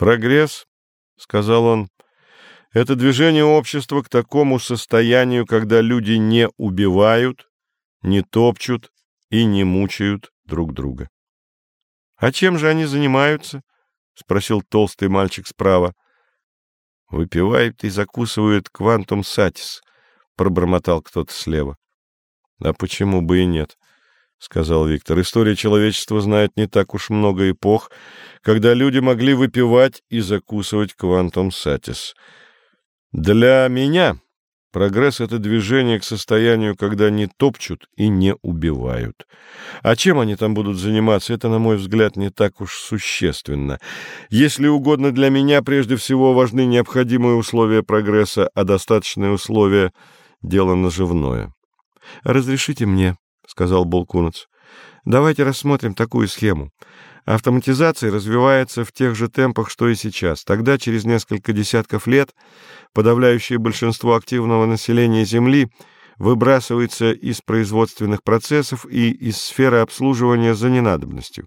Прогресс, — сказал он, — это движение общества к такому состоянию, когда люди не убивают, не топчут и не мучают друг друга. — А чем же они занимаются? — спросил толстый мальчик справа. — Выпивают и закусывают квантум сатис, — пробормотал кто-то слева. — А почему бы и нет? — сказал Виктор. — История человечества знает не так уж много эпох, когда люди могли выпивать и закусывать квантум сатис. Для меня Прогресс — это движение к состоянию, когда не топчут и не убивают. А чем они там будут заниматься, это, на мой взгляд, не так уж существенно. Если угодно для меня, прежде всего важны необходимые условия прогресса, а достаточные условия — дело наживное. — Разрешите мне, — сказал Болкунец. — Давайте рассмотрим такую схему. Автоматизация развивается в тех же темпах, что и сейчас. Тогда, через несколько десятков лет, подавляющее большинство активного населения Земли выбрасывается из производственных процессов и из сферы обслуживания за ненадобностью.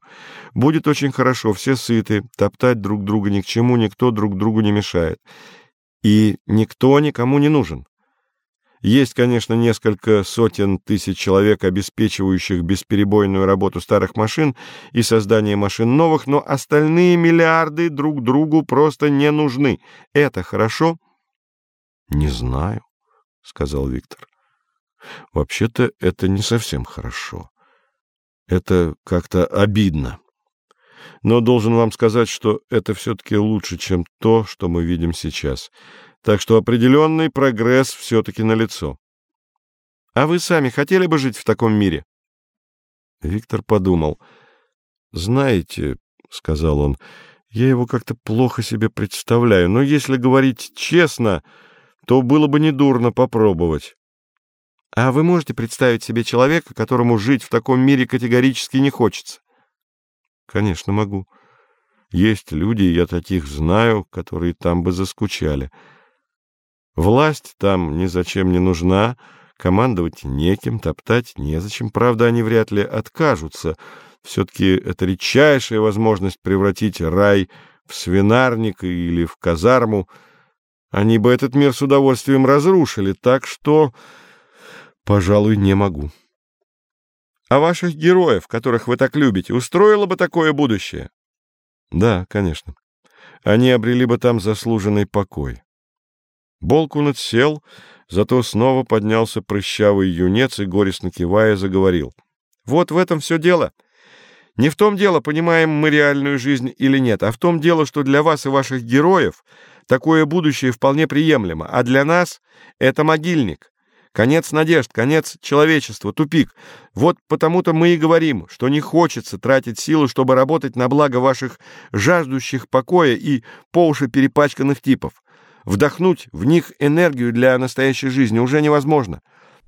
Будет очень хорошо, все сыты, топтать друг друга ни к чему, никто друг другу не мешает. И никто никому не нужен. Есть, конечно, несколько сотен тысяч человек, обеспечивающих бесперебойную работу старых машин и создание машин новых, но остальные миллиарды друг другу просто не нужны. Это хорошо? — Не знаю, — сказал Виктор. — Вообще-то это не совсем хорошо. Это как-то обидно. Но должен вам сказать, что это все-таки лучше, чем то, что мы видим сейчас — так что определенный прогресс все-таки налицо. А вы сами хотели бы жить в таком мире? Виктор подумал. «Знаете, — сказал он, — я его как-то плохо себе представляю, но если говорить честно, то было бы недурно попробовать». «А вы можете представить себе человека, которому жить в таком мире категорически не хочется?» «Конечно, могу. Есть люди, я таких знаю, которые там бы заскучали». Власть там ни зачем не нужна, командовать неким, топтать незачем. Правда, они вряд ли откажутся. Все-таки это редчайшая возможность превратить рай в свинарник или в казарму. Они бы этот мир с удовольствием разрушили, так что, пожалуй, не могу. А ваших героев, которых вы так любите, устроило бы такое будущее? Да, конечно. Они обрели бы там заслуженный покой. Болкунет сел, зато снова поднялся прыщавый юнец и, горестно кивая, заговорил. «Вот в этом все дело. Не в том дело, понимаем мы реальную жизнь или нет, а в том дело, что для вас и ваших героев такое будущее вполне приемлемо, а для нас это могильник. Конец надежд, конец человечества, тупик. Вот потому-то мы и говорим, что не хочется тратить силы, чтобы работать на благо ваших жаждущих покоя и по уши перепачканных типов. Вдохнуть в них энергию для настоящей жизни уже невозможно.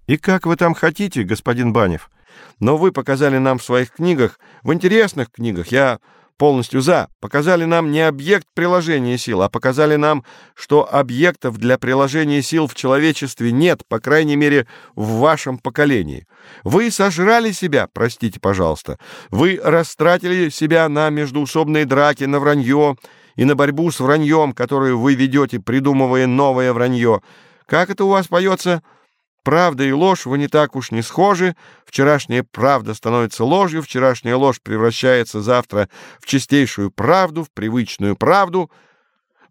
И как вы там хотите, господин Банев, но вы показали нам в своих книгах, в интересных книгах, я полностью за, показали нам не объект приложения сил, а показали нам, что объектов для приложения сил в человечестве нет, по крайней мере, в вашем поколении. Вы сожрали себя, простите, пожалуйста, вы растратили себя на междуусобные драки, на вранье, и на борьбу с враньем, которую вы ведете, придумывая новое вранье. Как это у вас поется? Правда и ложь, вы не так уж не схожи. Вчерашняя правда становится ложью, вчерашняя ложь превращается завтра в чистейшую правду, в привычную правду.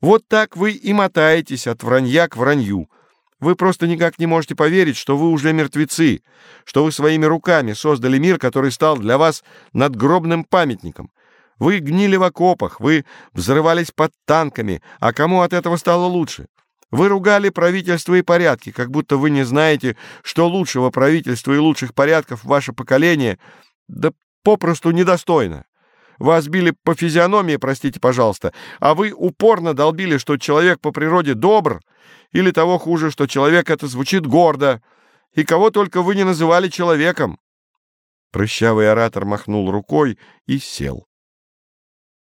Вот так вы и мотаетесь от вранья к вранью. Вы просто никак не можете поверить, что вы уже мертвецы, что вы своими руками создали мир, который стал для вас надгробным памятником. Вы гнили в окопах, вы взрывались под танками, а кому от этого стало лучше? Вы ругали правительство и порядки, как будто вы не знаете, что лучшего правительства и лучших порядков ваше поколение да попросту недостойно. Вас били по физиономии, простите, пожалуйста, а вы упорно долбили, что человек по природе добр, или того хуже, что человек это звучит гордо, и кого только вы не называли человеком. Прыщавый оратор махнул рукой и сел.